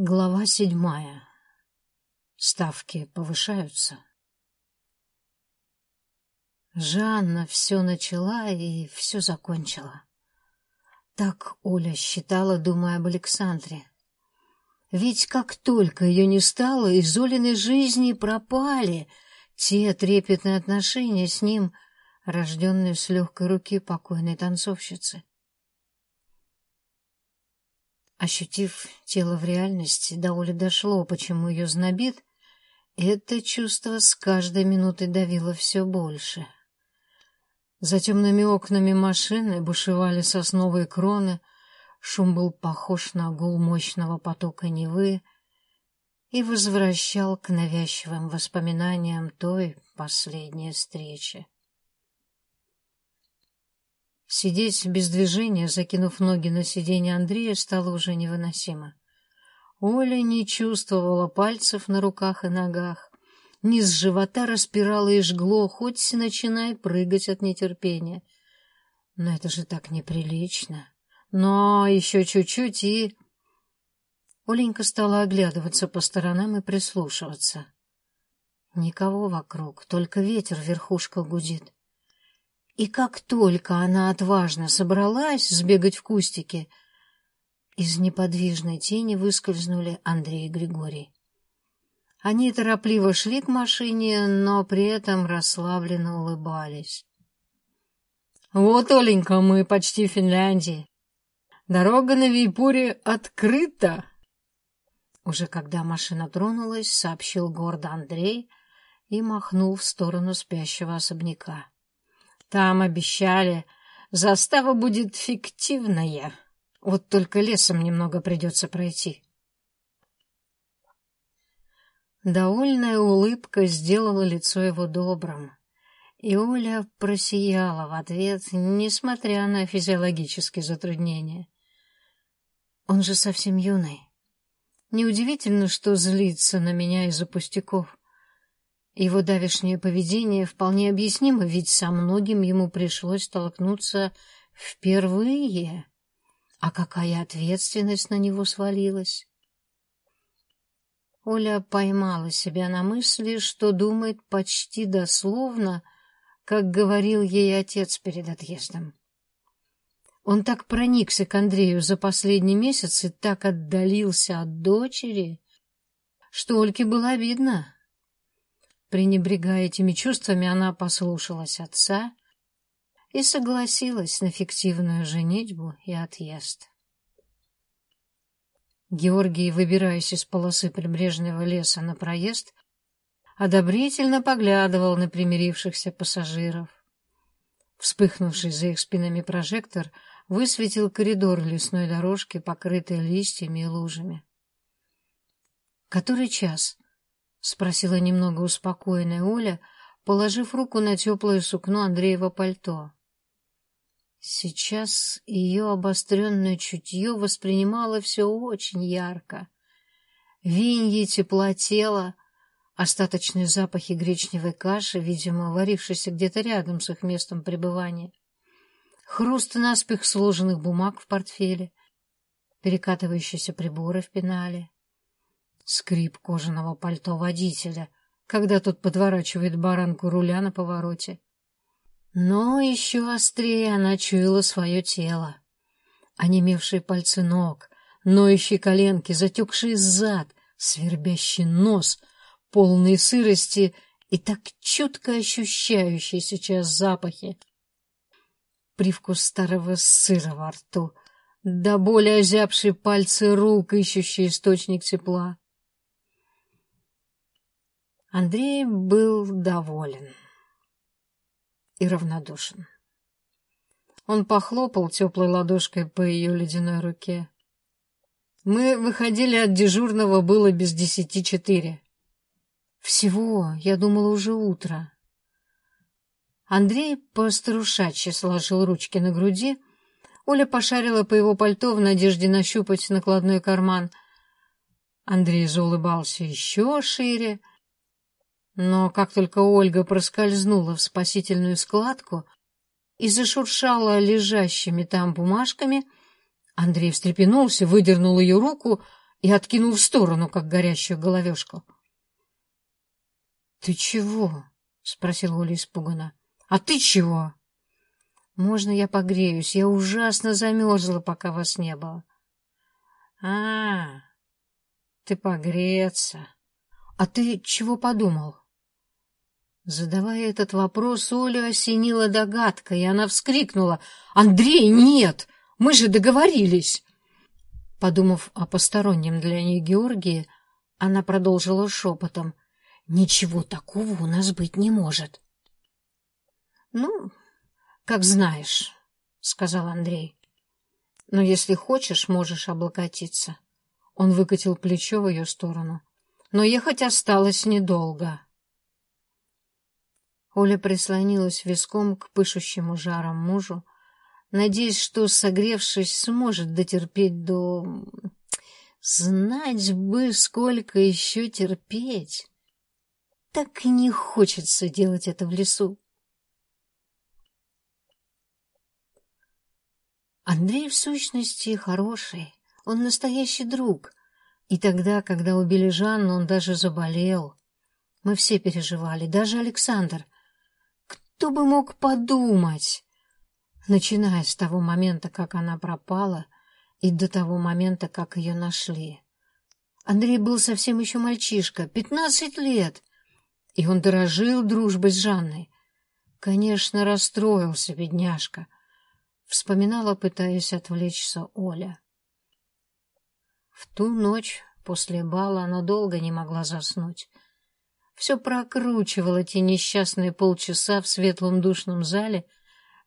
Глава седьмая. Ставки повышаются. Жанна все начала и все закончила. Так Оля считала, думая об Александре. Ведь как только ее не стало, из Олиной жизни пропали те трепетные отношения с ним, рожденные с легкой руки покойной танцовщицы. Ощутив тело в реальности, до Оли дошло, почему ее знобит, это чувство с каждой минутой давило все больше. За темными окнами машины бушевали сосновые кроны, шум был похож на гул мощного потока Невы и возвращал к навязчивым воспоминаниям той последней встречи. Сидеть без движения, закинув ноги на сиденье Андрея, стало уже невыносимо. Оля не чувствовала пальцев на руках и ногах. Низ живота распирало и жгло, хоть начинай прыгать от нетерпения. Но это же так неприлично. Но еще чуть-чуть и... Оленька стала оглядываться по сторонам и прислушиваться. Никого вокруг, только ветер в верхушках гудит. И как только она отважно собралась сбегать в кустики, из неподвижной тени выскользнули Андрей и Григорий. Они торопливо шли к машине, но при этом расслабленно улыбались. «Вот, Оленька, мы почти в Финляндии. Дорога на Вейпуре открыта!» Уже когда машина тронулась, сообщил гордо Андрей и махнул в сторону спящего особняка. Там обещали, застава будет фиктивная. Вот только лесом немного придется пройти. Довольная улыбка сделала лицо его добрым, и Оля просияла в ответ, несмотря на физиологические затруднения. Он же совсем юный. Неудивительно, что злится на меня из-за пустяков. Его давешнее поведение вполне объяснимо, ведь со многим ему пришлось столкнуться впервые. А какая ответственность на него свалилась? Оля поймала себя на мысли, что думает почти дословно, как говорил ей отец перед отъездом. Он так проникся к Андрею за последний месяц и так отдалился от дочери, что Ольке было обидно. Пренебрегая этими чувствами, она послушалась отца и согласилась на фиктивную женитьбу и отъезд. Георгий, выбираясь из полосы прибрежного леса на проезд, одобрительно поглядывал на примирившихся пассажиров. Вспыхнувший за их спинами прожектор высветил коридор лесной дорожки, покрытый листьями и лужами. «Который час?» — спросила немного успокоенная Оля, положив руку на теплое сукно Андреева пальто. Сейчас ее обостренное чутье воспринимало все очень ярко. Виньи тепла тела, остаточные запахи гречневой каши, видимо, варившейся где-то рядом с их местом пребывания, хруст наспех сложенных бумаг в портфеле, перекатывающиеся приборы в пенале скрип кожаного пальто водителя, когда тот подворачивает баранку руля на повороте. Но еще острее она чуяла свое тело. Онемевшие пальцы ног, ноющие коленки, затекший зад, свербящий нос, полные сырости и так чутко ощущающие сейчас запахи. Привкус старого сыра во рту, да более озябшие пальцы рук, ищущие источник тепла. Андрей был доволен и равнодушен. Он похлопал теплой ладошкой по ее ледяной руке. Мы выходили от дежурного, было без десяти четыре. Всего, я думала, уже утро. Андрей по-старушачьи сложил ручки на груди. Оля пошарила по его пальто в надежде нащупать накладной карман. Андрей заулыбался еще шире, но как только Ольга проскользнула в спасительную складку и зашуршала лежащими там бумажками, Андрей встрепенулся, выдернул ее руку и откинул в сторону, как горящую головешку. — Ты чего? — спросил Оля испуганно. — А ты чего? — Можно я погреюсь? Я ужасно замерзла, пока вас не было. — А, ты погреться. А ты чего подумал? Задавая этот вопрос, Олю осенила догадка, и она вскрикнула. — Андрей, нет! Мы же договорились! Подумав о постороннем для нее Георгии, она продолжила шепотом. Ничего такого у нас быть не может. — Ну, как знаешь, — сказал Андрей. — Но если хочешь, можешь облокотиться. Он выкатил плечо в ее сторону. Но ехать осталось недолго. Оля прислонилась виском к пышущему жаром мужу, надеясь, что, согревшись, сможет дотерпеть до... Знать бы, сколько еще терпеть. Так не хочется делать это в лесу. Андрей в сущности хороший, он настоящий друг. И тогда, когда убили Жанну, он даже заболел. Мы все переживали, даже Александр. Кто бы мог подумать? Начиная с того момента, как она пропала, и до того момента, как ее нашли. Андрей был совсем еще мальчишка, пятнадцать лет и он дорожил дружбой с Жанной. Конечно, расстроился бедняжка. Вспоминала, пытаясь отвлечься Оля. В ту ночь после бала она долго не могла заснуть. Все прокручивала те несчастные полчаса в светлом душном зале,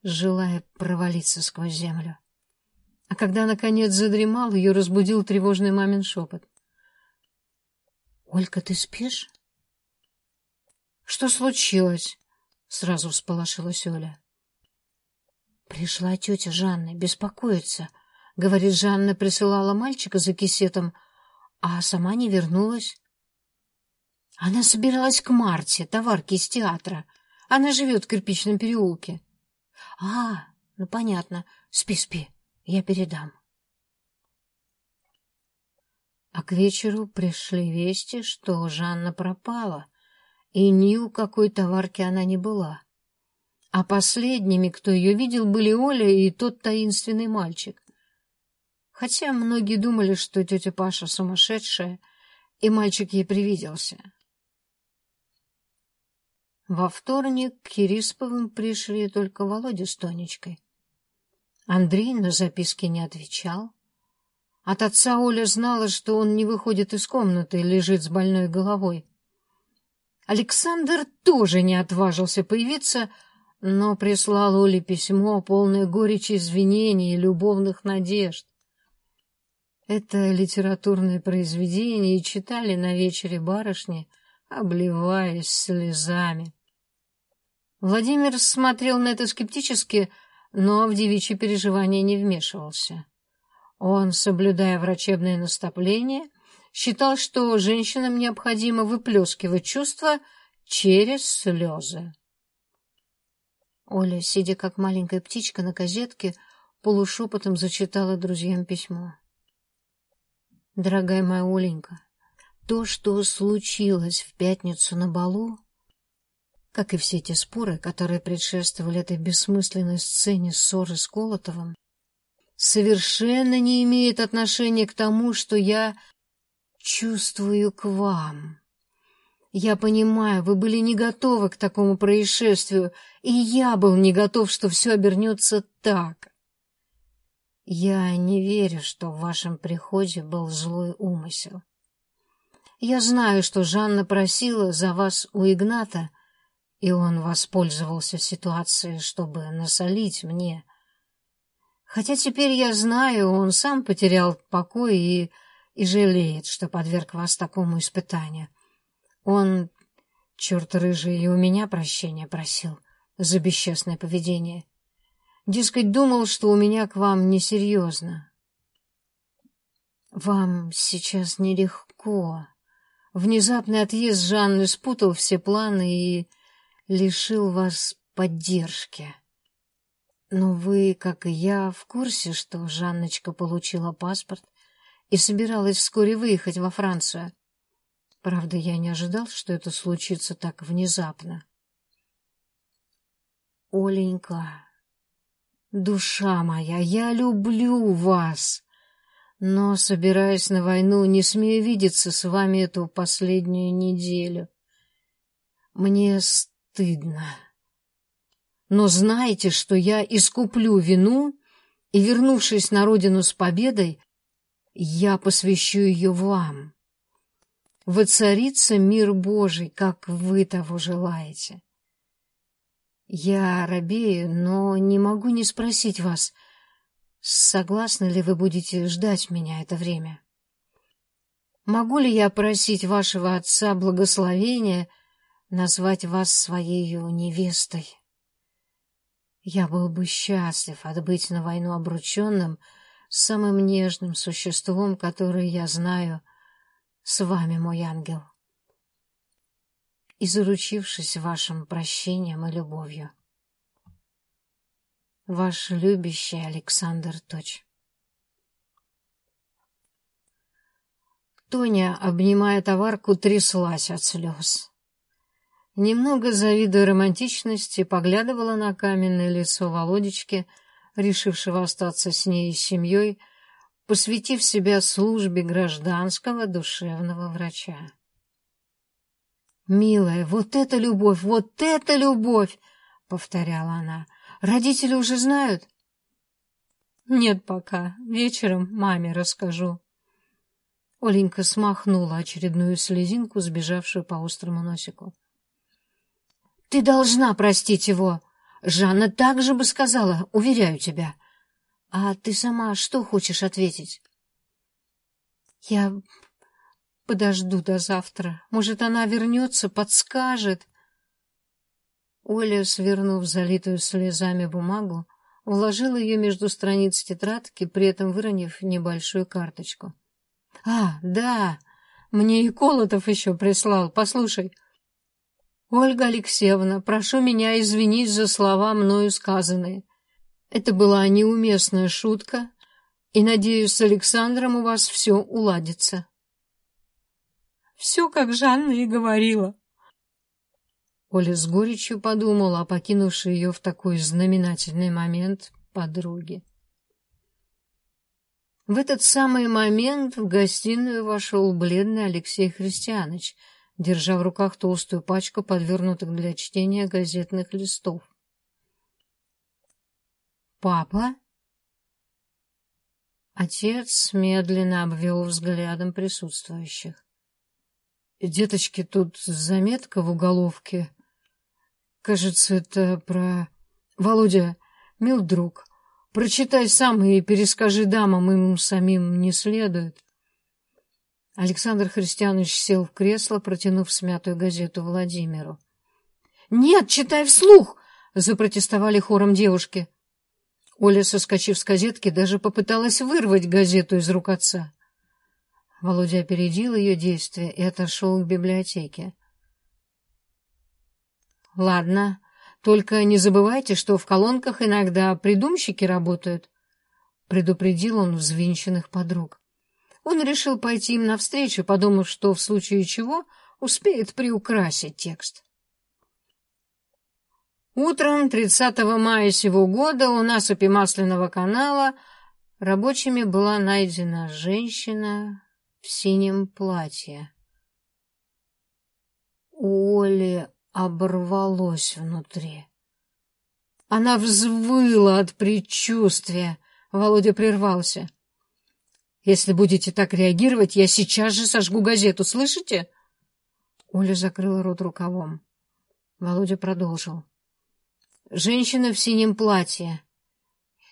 желая провалиться сквозь землю. А когда, наконец, задремал, ее разбудил тревожный мамин шепот. — Олька, ты спишь? Что случилось? Сразу всполошилась Оля. Пришла тетя Жанна, беспокоится. Говорит, Жанна присылала мальчика за кисетом, а сама не вернулась. Она собиралась к Марте, товарке из театра. Она живет в кирпичном переулке. А, ну понятно. Спи, спи, я передам. А к вечеру пришли вести, что Жанна пропала и ни у какой товарки она не была. А последними, кто ее видел, были Оля и тот таинственный мальчик. Хотя многие думали, что тетя Паша сумасшедшая, и мальчик ей привиделся. Во вторник к Кирисповым пришли только Володя с Тонечкой. Андрей на записки не отвечал. От отца Оля знала, что он не выходит из комнаты и лежит с больной головой. Александр тоже не отважился появиться, но прислал Оле письмо, полное горечи извинений и любовных надежд. Это литературное произведение читали на вечере барышни, обливаясь слезами. Владимир смотрел на это скептически, но в девичьи переживания не вмешивался. Он, соблюдая врачебное наставление, считал, что женщинам необходимо выплескивать чувства через слезы. Оля, сидя как маленькая птичка на козетке, полушепотом зачитала друзьям письмо. «Дорогая моя Оленька, то, что случилось в пятницу на балу, как и все те споры, которые предшествовали этой бессмысленной сцене ссоры с Колотовым, совершенно не имеет отношения к тому, что я чувствую к вам. Я понимаю, вы были не готовы к такому происшествию, и я был не готов, что все обернется так. Я не верю, что в вашем приходе был злой умысел. Я знаю, что Жанна просила за вас у Игната, и он воспользовался ситуацией, чтобы насолить мне. Хотя теперь я знаю, он сам потерял покой и и жалеет, что подверг вас такому испытанию. Он, черт рыжий, и у меня прощения просил за бесчестное поведение. Дескать, думал, что у меня к вам несерьезно. Вам сейчас нелегко. Внезапный отъезд Жанны спутал все планы и лишил вас поддержки. Но вы, как и я, в курсе, что Жанночка получила паспорт и собиралась вскоре выехать во Францию. Правда, я не ожидал, что это случится так внезапно. Оленька, душа моя, я люблю вас, но, собираясь на войну, не смею видеться с вами эту последнюю неделю. Мне стыдно. Но знайте, что я искуплю вину, и, вернувшись на родину с победой, я посвящу ее вам. Воцарится мир Божий, как вы того желаете. Я робею, но не могу не спросить вас, согласны ли вы будете ждать меня это время? Могу ли я просить вашего отца благословения назвать вас своей невестой? Я был бы счастлив отбыть на войну обрученным самым нежным существом, которое я знаю, с вами, мой ангел и заручившись вашим прощением и любовью. Ваш любящий Александр Точ. Тоня, обнимая товарку, тряслась от слез. Немного завидуя романтичности, поглядывала на каменное лицо Володечки, решившего остаться с ней и семьей, посвятив себя службе гражданского душевного врача. «Милая, вот это любовь, вот это любовь!» — повторяла она. «Родители уже знают?» «Нет пока. Вечером маме расскажу». Оленька смахнула очередную слезинку, сбежавшую по острому носику. «Ты должна простить его!» Жанна так же бы сказала, уверяю тебя. А ты сама что хочешь ответить? Я Подожду до завтра. Может, она вернется, подскажет. Оля, свернув залитую слезами бумагу, вложила ее между страниц тетрадки, при этом выронив небольшую карточку. — А, да, мне и Колотов еще прислал. Послушай. — Ольга Алексеевна, прошу меня извинить за слова мною сказанные. Это была неуместная шутка, и, надеюсь, с Александром у вас все уладится. Все, как Жанна и говорила. Оля с горечью подумала о покинувшей ее в такой знаменательный момент подруге. В этот самый момент в гостиную вошел бледный Алексей Христианович, держа в руках толстую пачку подвернутых для чтения газетных листов. «Папа?» Отец медленно обвел взглядом присутствующих. Деточки, тут заметка в уголовке. Кажется, это про... Володя, мил друг, прочитай сам и перескажи дамам, им самим не следует. Александр Христианович сел в кресло, протянув смятую газету Владимиру. — Нет, читай вслух! — запротестовали хором девушки. Оля, соскочив с газетки, даже попыталась вырвать газету из рук отца. Володя опередил ее действия и отошел к библиотеке. «Ладно, только не забывайте, что в колонках иногда придумщики работают», — предупредил он взвинченных подруг. Он решил пойти им навстречу, подумав, что в случае чего успеет приукрасить текст. Утром 30 мая сего года у насыпи Масляного канала рабочими была найдена женщина в синем платье. У Оли оборвалось внутри. Она взвыла от предчувствия. Володя прервался. «Если будете так реагировать, я сейчас же сожгу газету, слышите?» Оля закрыла рот рукавом. Володя продолжил. «Женщина в синем платье.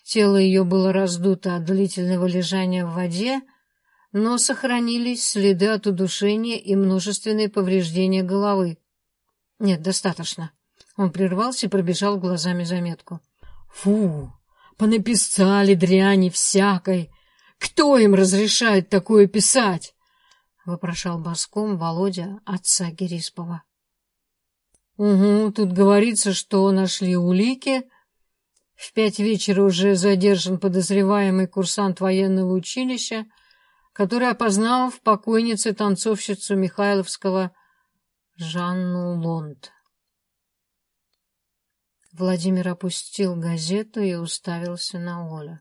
Тело ее было раздуто от длительного лежания в воде, но сохранились следы от удушения и множественные повреждения головы. Нет, достаточно. Он прервался и пробежал глазами заметку. Фу, понаписали дряни всякой. Кто им разрешает такое писать? вопрошал боском Володя отца Гериспова. Угу, тут говорится, что нашли улики. В пять вечера уже задержан подозреваемый курсант военного училища, который опознал в покойнице танцовщицу Михайловского Жанну Лонд. Владимир опустил газету и уставился на Олю.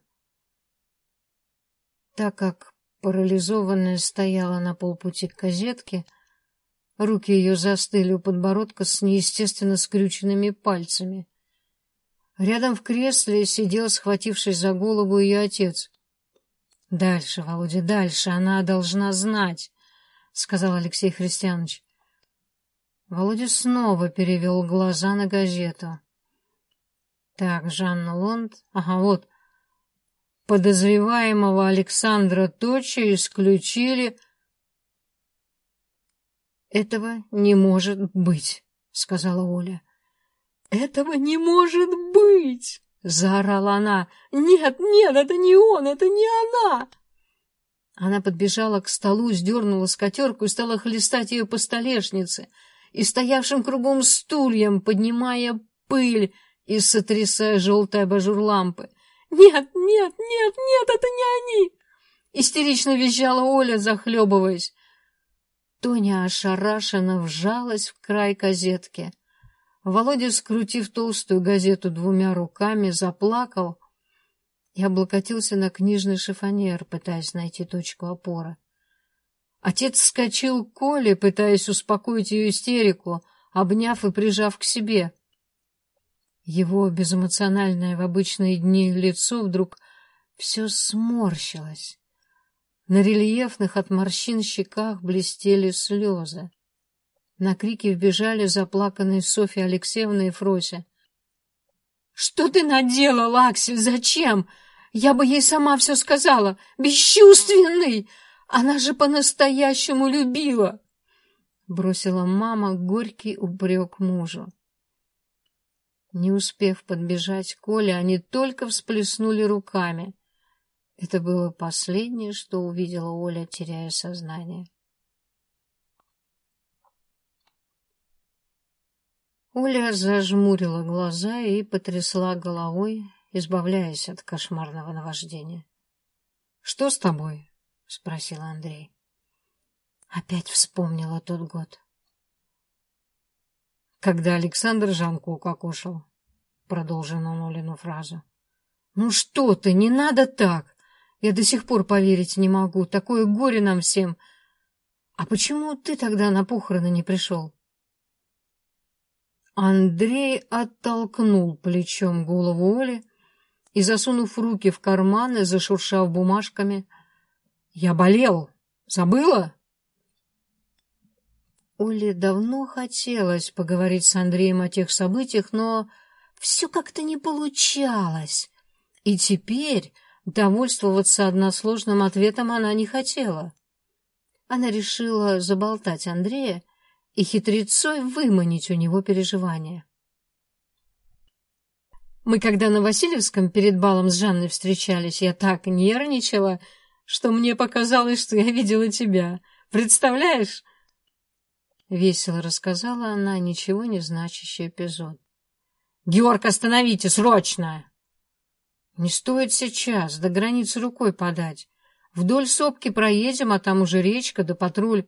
Так как парализованная стояла на полпути к газетке, руки ее застыли у подбородка с неестественно скрюченными пальцами. Рядом в кресле сидел, схватившись за голову, ее отец. — Дальше, Володя, дальше, она должна знать, — сказал Алексей Христианович. Володя снова перевел глаза на газету. Так, Жанна Лонд, ага, вот. Подозреваемого Александра Точа исключили... Этого не может быть, — сказала Оля. «Этого не может быть!» — заорала она. «Нет, нет, это не он, это не она!» Она подбежала к столу, сдернула скатерку и стала хлестать ее по столешнице и стоявшим кругом стульям, поднимая пыль и сотрясая желтый абажур лампы. «Нет, нет, нет, нет, это не они!» Истерично визжала Оля, захлебываясь. Тоня ошарашенно вжалась в край козетки. Володя, скрутив толстую газету двумя руками, заплакал и облокотился на книжный шифонер, пытаясь найти точку опоры. Отец вскочил к Коле, пытаясь успокоить ее истерику, обняв и прижав к себе. Его безэмоциональное в обычные дни лицо вдруг все сморщилось. На рельефных от морщин щеках блестели слезы. На крики вбежали заплаканные Софья Алексеевна и Фрося. — Что ты наделал, Аксель? Зачем? Я бы ей сама все сказала. Бесчувственный! Она же по-настоящему любила! Бросила мама горький упрек мужу. Не успев подбежать к Коле, они только всплеснули руками. Это было последнее, что увидела Оля, теряя сознание. Оля зажмурила глаза и потрясла головой, избавляясь от кошмарного наваждения. — Что с тобой? — спросил Андрей. Опять вспомнила тот год. — Когда Александр Жанку укокошил, — продолжил он Олину фразу. — Ну что ты, не надо так! Я до сих пор поверить не могу. Такое горе нам всем. А почему ты тогда на похороны не пришел? — Андрей оттолкнул плечом голову Оли и, засунув руки в карманы, зашуршав бумажками, «Я болел! Забыла?» Оле давно хотелось поговорить с Андреем о тех событиях, но все как-то не получалось. И теперь довольствоваться односложным ответом она не хотела. Она решила заболтать Андрея и хитрецой выманить у него переживания. Мы когда на Васильевском перед балом с Жанной встречались, я так нервничала, что мне показалось, что я видела тебя. Представляешь? Весело рассказала она ничего не значащий эпизод. «Георг, остановите, срочно!» «Не стоит сейчас, до границы рукой подать. Вдоль сопки проедем, а там уже речка да патруль.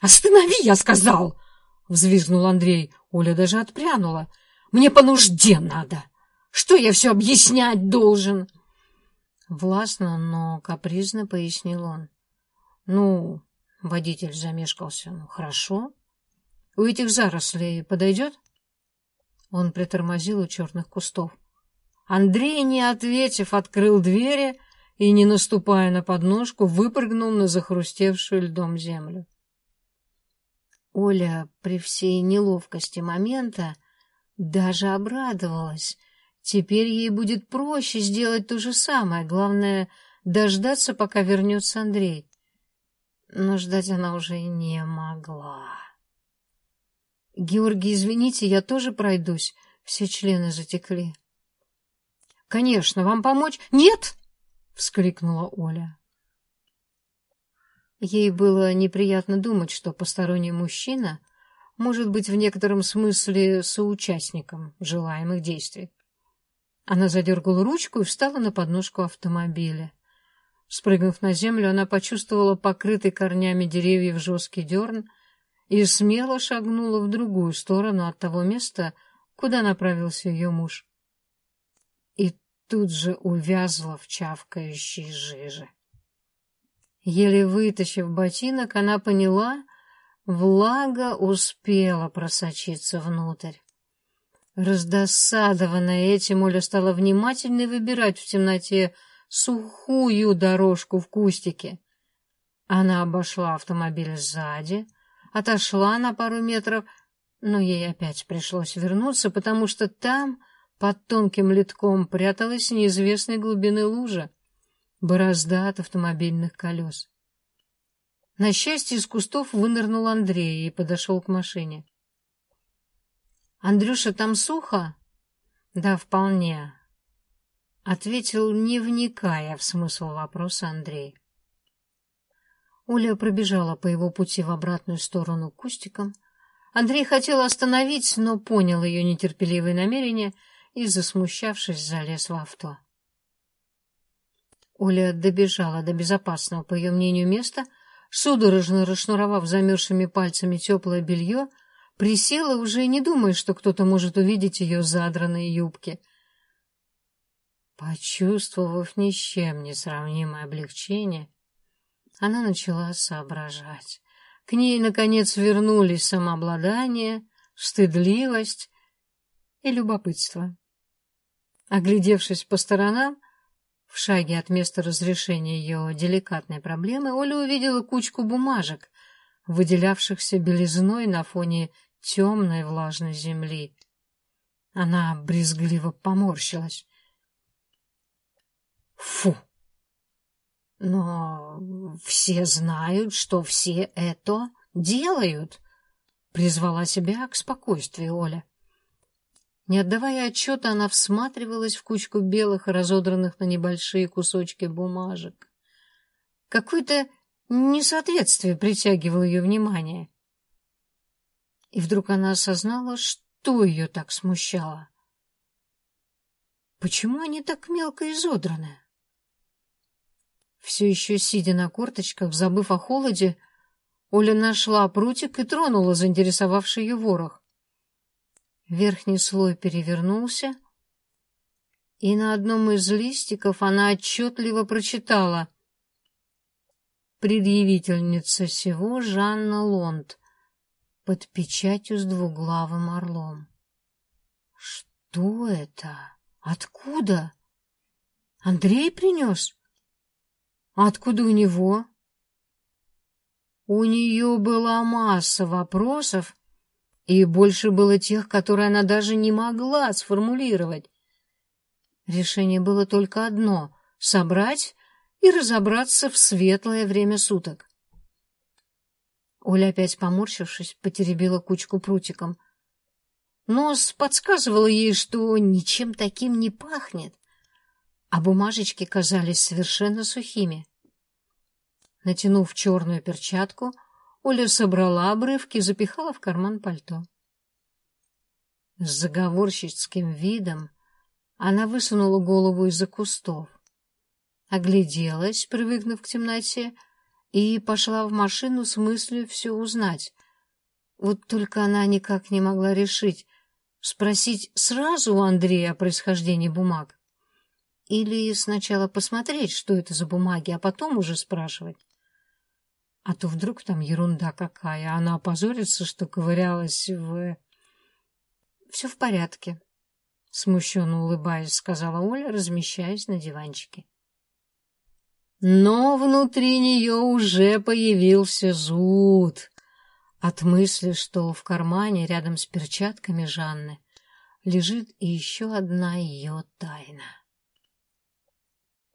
«Останови, я сказал!» — взвизгнул Андрей. Оля даже отпрянула. «Мне по нужде надо! Что я все объяснять должен?» Властно, но капризно пояснил он. «Ну, водитель замешкался. Ну, хорошо. У этих зарослей подойдет?» Он притормозил у черных кустов. Андрей, не ответив, открыл двери и, не наступая на подножку, выпрыгнул на захрустевшую льдом землю. Оля при всей неловкости момента даже обрадовалась. Теперь ей будет проще сделать то же самое. Главное — дождаться, пока вернется Андрей. Но ждать она уже не могла. — Георгий, извините, я тоже пройдусь. Все члены затекли. — Конечно, вам помочь? — Нет! — вскрикнула Оля. Ей было неприятно думать, что посторонний мужчина может быть в некотором смысле соучастником желаемых действий. Она задергала ручку и встала на подножку автомобиля. Спрыгнув на землю, она почувствовала покрытый корнями деревьев жесткий дерн и смело шагнула в другую сторону от того места, куда направился ее муж. И тут же увязла в чавкающей жиже. Еле вытащив ботинок, она поняла, влага успела просочиться внутрь. Раздосадованная этим, Оля стала внимательно выбирать в темноте сухую дорожку в кустике. Она обошла автомобиль сзади, отошла на пару метров, но ей опять пришлось вернуться, потому что там, под тонким литком, пряталась неизвестной глубины лужа, борозда от автомобильных колес. На счастье, из кустов вынырнул Андрей и подошел к машине. — Андрюша, там сухо? — Да, вполне. — ответил, не вникая в смысл вопроса Андрей. Оля пробежала по его пути в обратную сторону кустиком. Андрей хотел остановить, но понял ее нетерпеливые намерения и, засмущавшись, залез в авто. Оля добежала до безопасного, по ее мнению, места, судорожно расшнуровав замерзшими пальцами теплое белье, присела, уже не думая, что кто-то может увидеть ее задранные юбки. Почувствовав ни с чем несравнимое облегчение, она начала соображать. К ней, наконец, вернулись самообладание, стыдливость и любопытство. Оглядевшись по сторонам, в шаге от места разрешения ее деликатной проблемы, Оля увидела кучку бумажек, выделявшихся белизной на фоне темной влажной земли. Она брезгливо поморщилась. Фу! Но все знают, что все это делают, призвала себя к спокойствию Оля. Не отдавая отчета, она всматривалась в кучку белых, разодранных на небольшие кусочки бумажек. Какое-то несоответствие притягивало ее внимание. И вдруг она осознала, что ее так смущало. Почему они так мелко изодраны? Все еще сидя на корточках, забыв о холоде, Оля нашла прутик и тронула заинтересовавший ее ворох. Верхний слой перевернулся, и на одном из листиков она отчетливо прочитала «Предъявительница всего Жанна Лонд» под печатью с двуглавым орлом. Что это? Откуда? Андрей принес? Откуда у него? У нее была масса вопросов, и больше было тех, которые она даже не могла сформулировать. Решение было только одно — собрать и разобраться в светлое время суток. Оля, опять поморщившись, потеребила кучку прутиком. Нос подсказывал ей, что ничем таким не пахнет, а бумажечки казались совершенно сухими. Натянув черную перчатку, Оля собрала обрывки и запихала в карман пальто. С заговорщицким видом она высунула голову из-за кустов, огляделась, привыкнув к темноте, и пошла в машину с мыслью все узнать. Вот только она никак не могла решить, спросить сразу у Андрея о происхождении бумаг или сначала посмотреть, что это за бумаги, а потом уже спрашивать. А то вдруг там ерунда какая, она опозорится, что ковырялась в... Все в порядке, смущенно улыбаясь, сказала Оля, размещаясь на диванчике. Но внутри нее уже появился зуд от мысли, что в кармане рядом с перчатками Жанны лежит еще одна ее тайна.